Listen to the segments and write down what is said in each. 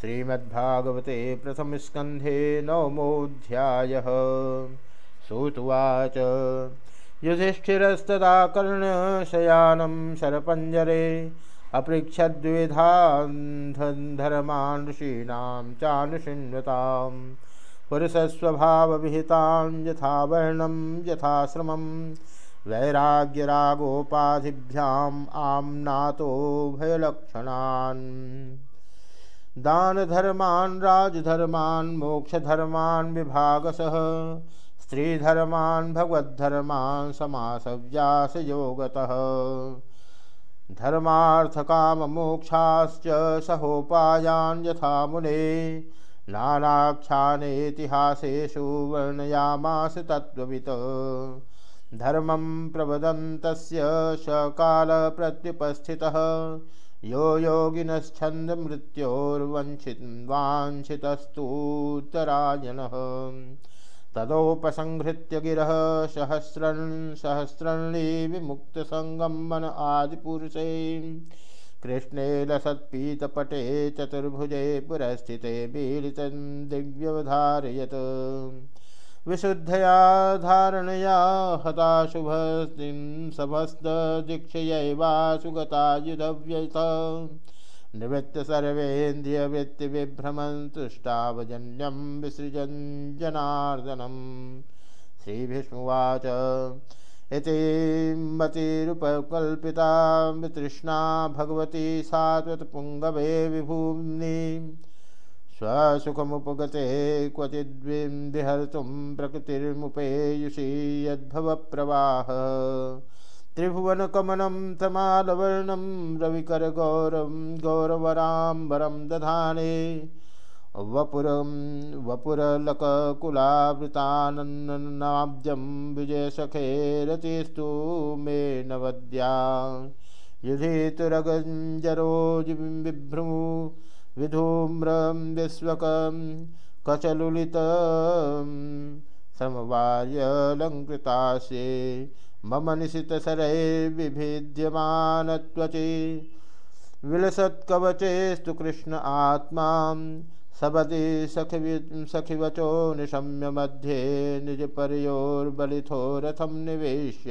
श्रीमद्भागवते प्रथमस्कन्धे नवमोऽध्यायः। सूतुवाच। युधिष्ठिरस्तदा कर्णशयानं शरपञ्जरे अपृच्छद्विधान्धर्मान् ऋषीणां चानुशृण्वतां पुरुषस्वभावविहितां यथा वर्णं यथाश्रमं वैराग्यरागोपाधिभ्याम् आम्नातो दानधर्मान् राजधर्मान् मोक्षधर्मान् विभागसः स्त्रीधर्मान् भगवद्धर्मान् समासव्यासयोगतः धर्मार्थकाममोक्षाश्च सहोपायान् यथा मुने। नानाख्यानेतिहासेषु वर्णयामास तत्त्ववित्। धर्मं प्रवदन्तस्य सकालप्रत्युपस्थितः यो योगिनश्छन्दमृत्योर्वञ्चित् वाञ्छितस्तूत्तरायणः तदोपसंहृत्य गिरः सहस्रन् सहस्रण्ली विमुक्तसङ्गं मन आदिपुरुषे। कृष्णे लसत्पीतपटे चतुर्भुजे पुरस्थिते मीलितं दिव्यवधारयत्। विशुद्धया धारणया हताशुभस्तिं सभस्तदीक्षयैवासुगतायुधव्यथ निवृत्त सर्वेन्द्रियवृत्तिविभ्रमन्तुष्टावजन्यं विसृजन् जनार्दनं श्रीभीष्मुवाच इति मतिरुपकल्पिता वितृष्णा भगवती सात्वतपुङ्गवे विभूम्नि। स्वसुखमुपगते क्वचिद्विहर्तुं प्रकृतिर्मुपेयुषी यद्भवप्रवाह। त्रिभुवनकमनं तमालवर्णं रविकरगौरं गौरवराम्बरं दधाने। वपुरं वपुरलककुलावृतानन्नाब्जं विजयसखेरतिस्तु मे नवद्या। युधितुरगञ्जरोजिबिभ्रमु विधूम्रं विश्वकं कचलुलितं समवार्यलङ्कृतास्ये मम निशितशरैर्विभिद्यमानत्वचि विलसत्कवचेस्तु कृष्ण आत्मा सबदि सखि सखिवचो निशम्य मध्ये निजपर्योर्बलिथो रथं निवेश्य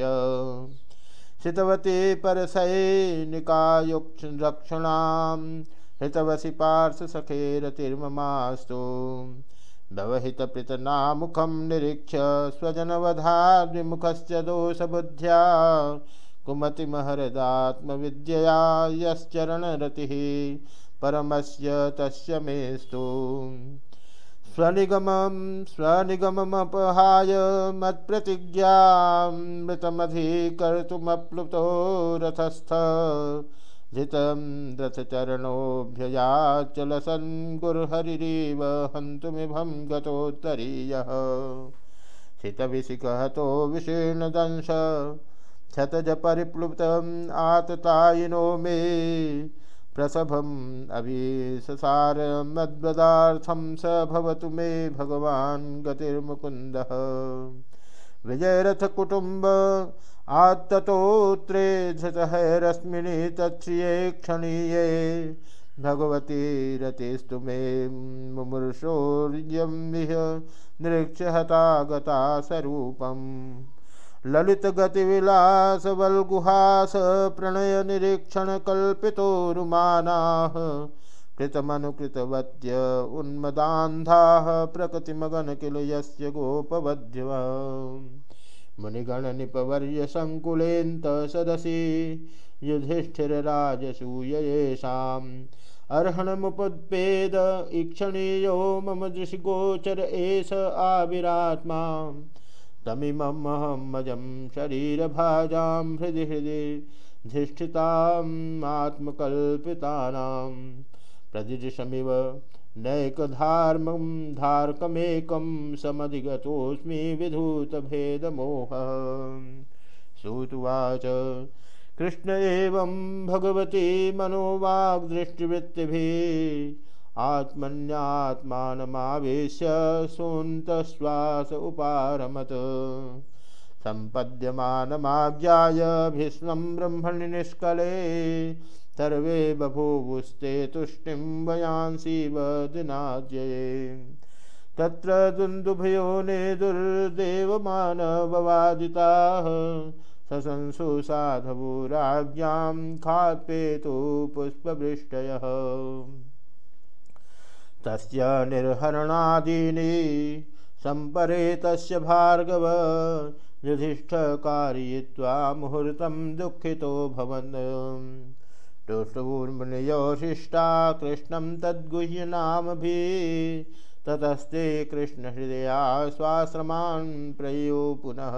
शितवती परसैनिकायुक्षरक्षणां हृतवसि पार्श्वसखेरतिर्ममास्तु व्यवहितपृतनामुखं निरीक्ष्य स्वजनवधाद्विमुखस्य दोषबुद्ध्या। कुमतिमहरदात्मविद्यया यश्चरणरतिः। परमस्य तस्य मेस्तु। स्वनिगमं स्वनिगममपहाय मत्प्रतिज्ञामृतमधिकर्तुमप्लुतो रथस्थ। जितं रथचरणोऽभ्ययाचलसन् गुरुहरिरीव हन्तुमिभं गतोत्तरीयः। शितविशिखहतो विशीर्णदंश क्षतजपरिप्लुतम् आततायिनो मे। प्रसभम् अभिससारमद्वदार्थं स भवतु मे भगवान् विजयरथकुटुम्ब आत्ततोत्रे धृतहैरस्मिनि तच्छ्रिये क्षणीये। भगवती रतिस्तु मे मुमूर्षोर्यं विह निरीक्ष्य हता गता स्वरूपम् ललितगतिविलासवल्गुहास प्रणयनिरीक्षणकल्पितोरुमानाः कृतमनुकृतवत्य उन्मदान्धाः प्रकृतिमगन किल यस्य गोपवध्यव। मुनिगणनिपवर्यसङ्कुलेऽन्त सदसि युधिष्ठिरराजसूय येषाम् अर्हणमुपद्पेद ईक्षणीयो मम दृशिगोचर एष आविरात्मा। तमिमहमजं शरीरभाजां हृदि हृदि धिष्ठिताम् आत्मकल्पितानां प्रदिशमिव नैकधार्मं धार्कमेकं समधिगतोऽस्मि विधूतभेदमोहः। श्रुतुवाच कृष्ण एवं भगवती मनोवाग्दृष्टिवृत्तिभिः आत्मन्यात्मानमावेश्य सोऽन्तश्वास उपारमत्। सम्पद्यमानमाज्ञाय भीष्मं ब्रह्मणि निष्कले सर्वे बभूवुस्ते तुष्टिं वयांसि वदिनाद्यये तत्र दुन्दुभयो ने दुर्देवमानववादिताः सशंसु साधवो राज्ञां खात्पेतु पुष्पवृष्टयः। तस्य निर्हरणादीनि सम्परे तस्य भार्गव युधिष्ठकारयित्वा मुहूर्तं दुःखितो भवन्। टुष्टूर्मुनयो शिष्टा कृष्णं तद्गुह्यनामभिः ततस्ते कृष्णहृदया स्वाश्रमान् प्रयो पुनः।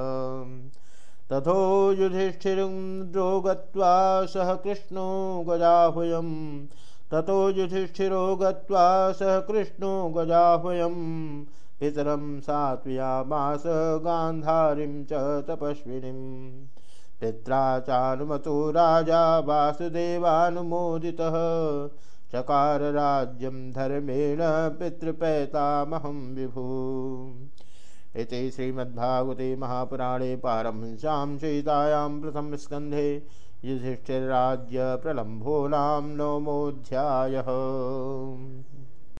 तथो युधिष्ठिरो गत्वा सह कृष्णो गजाह्वयम् ततो युधिष्ठिरो गत्वा सह कृष्णो गजाह्वयम् पितरं सात्वयामास गान्धारीं च तपस्विनीं पित्रा चानुमतो राजा वासुदेवानुमोदितः। चकार राज्यं धर्मेण पितृपैतामहं विभु। इति श्रीमद्भागवते महापुराणे पारमहंस्यां चयितायां प्रथमस्कन्धे युधिष्ठिरराज्यप्रलम्भो नाम नवमोऽध्यायः।